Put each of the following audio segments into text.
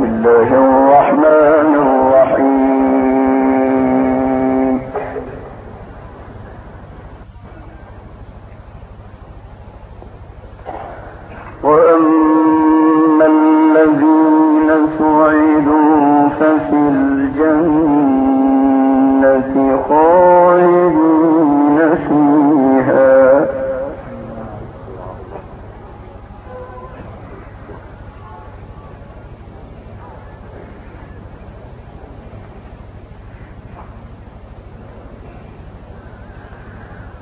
بسم الله الرحمن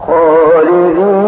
خالدين.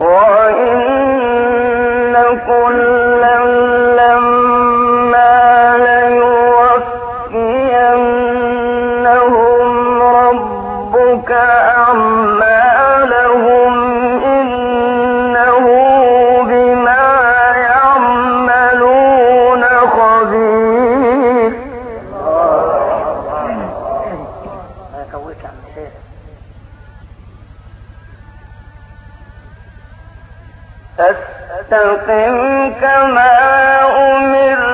وإن كما أمرت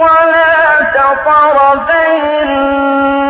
الصلاة طرفي النهار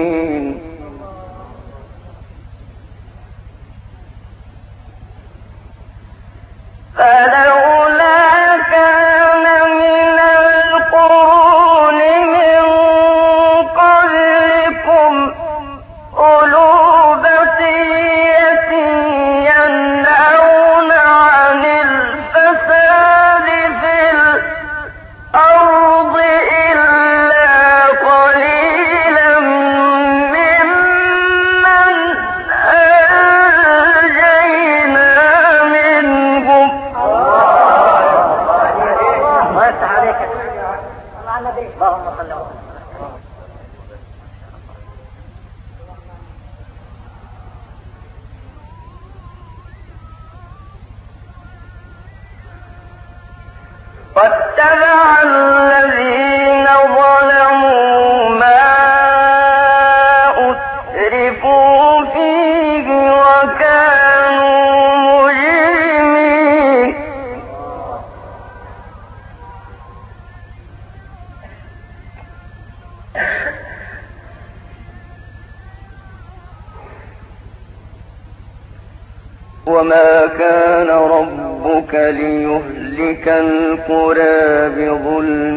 تلك القرى بظلم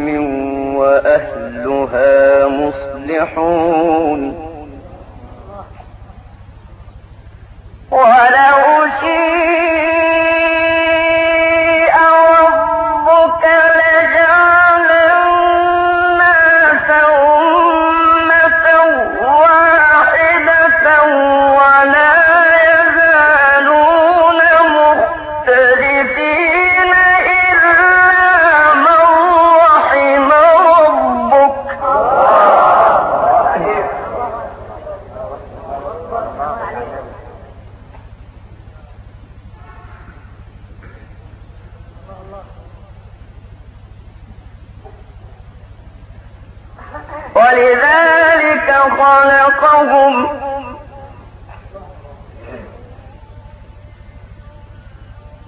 ولذلك خلقهم.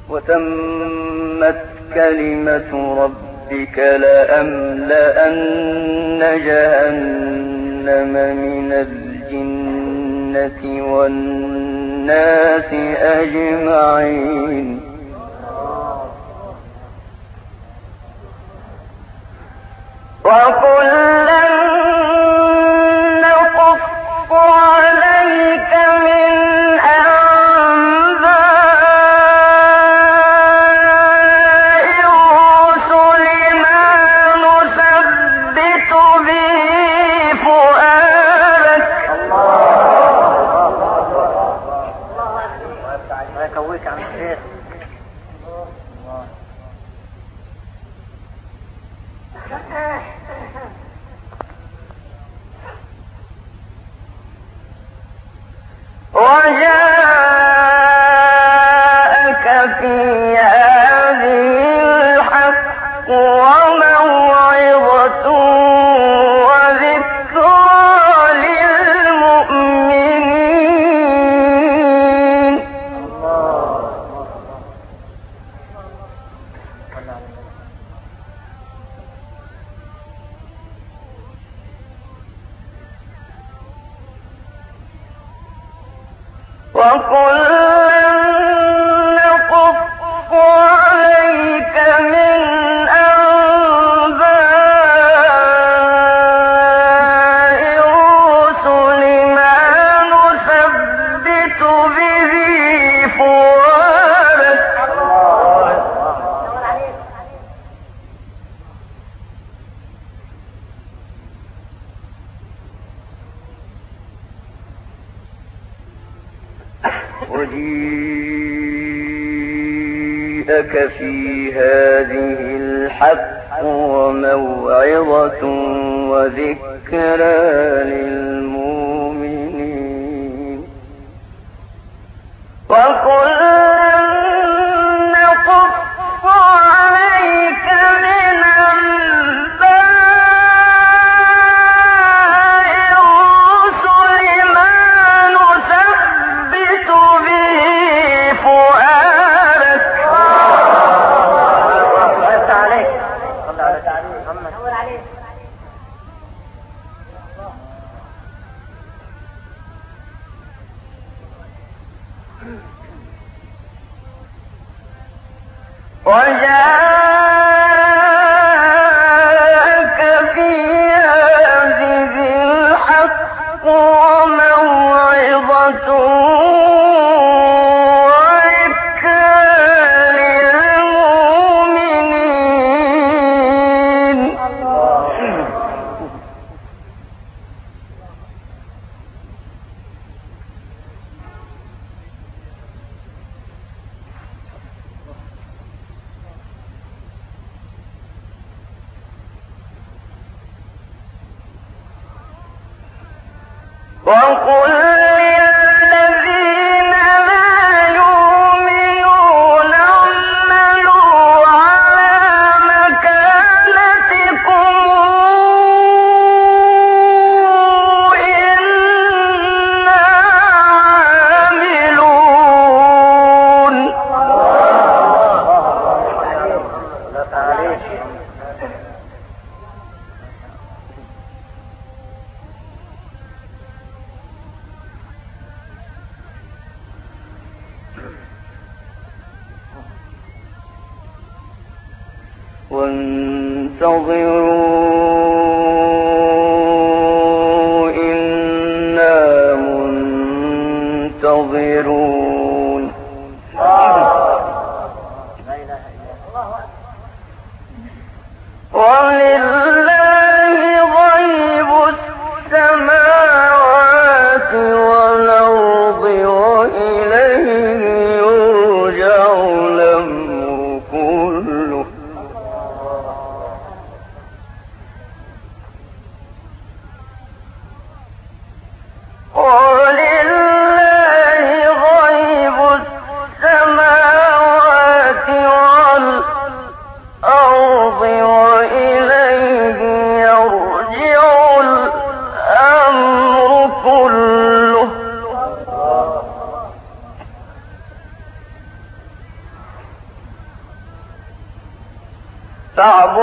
وتمت كلمة ربك لأملأن جهنم من الجنة والناس أجمعين. وقل Oh, yeah. É في هذه الحق وموعظة وذكرى للمؤمنين. وقل وجاء وقل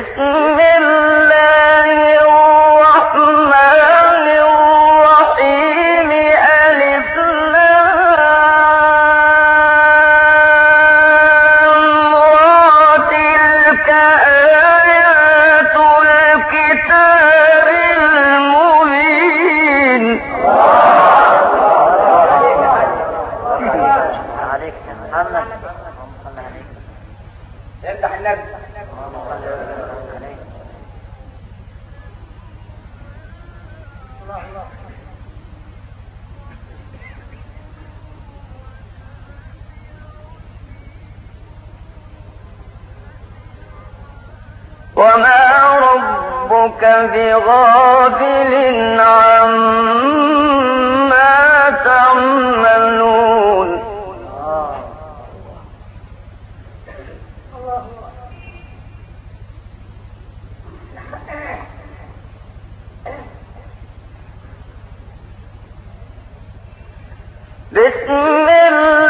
Turkey بسم وما ربك بغافل عما تعملون. بسم الله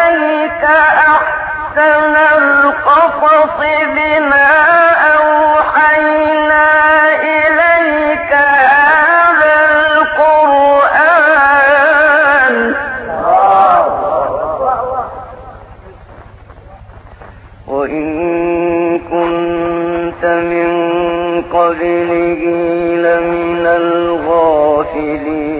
عليك أحسن القصص بما أوحينا إليك هذا القرآن. وإن كنت من قبله لمن الغافلين.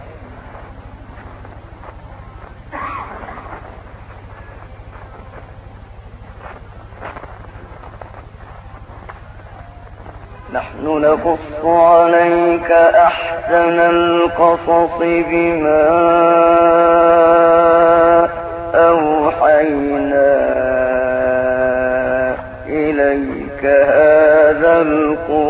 نحن نقص عليك أحسن القصص بما أوحينا إليك هذا القرآن.